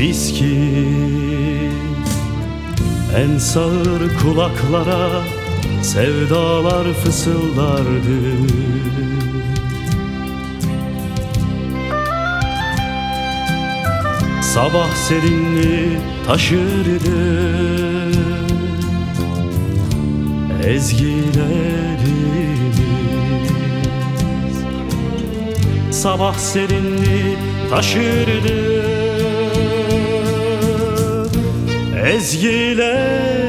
eski En sağır kulaklara sevdalar fısıldardı. Sabah serinliği taşırdı. Ezgilerimiz Sabah serinliği taşırdı Ezgilerimiz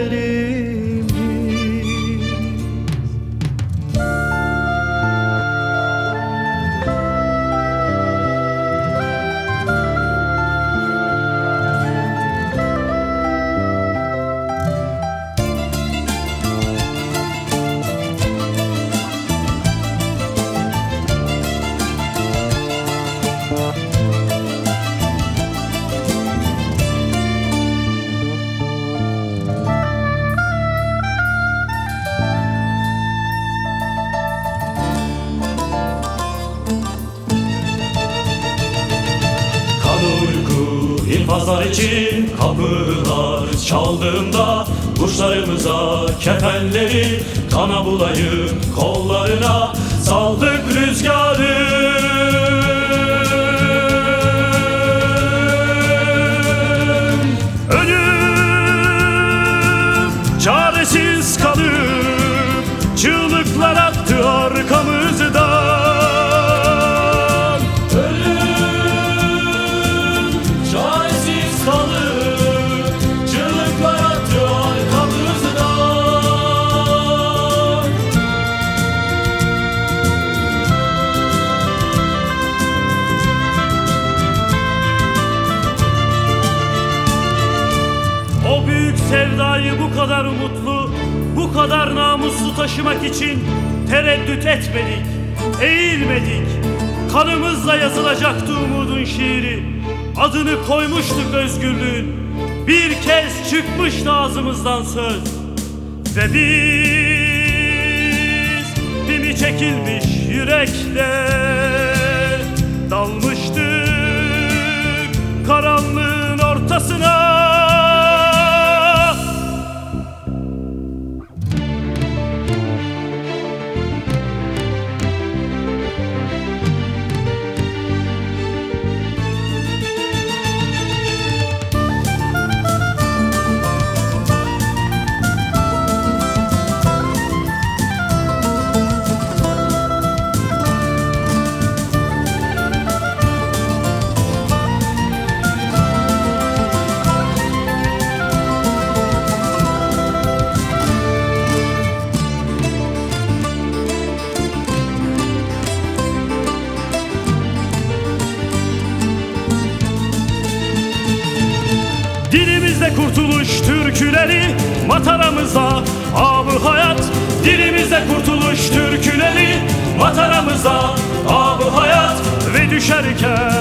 için kapılar çaldığında Kuşlarımıza kefenleri kana bulayım kollarına Saldık rüzgarı. Ölüm çaresiz kalıp Çığlıklar attı sevdayı bu kadar umutlu, bu kadar namuslu taşımak için tereddüt etmedik, eğilmedik. Kanımızla yazılacaktı umudun şiiri. Adını koymuştuk özgürlüğün. Bir kez çıkmıştı ağzımızdan söz. Ve biz pimi çekilmiş yürekle dalmıştık karanlığın ortasına. Türküleri Mataramıza. Abı hayat Dilimizde kurtuluş türküleri Mataramıza. Abı hayat Ve düşerken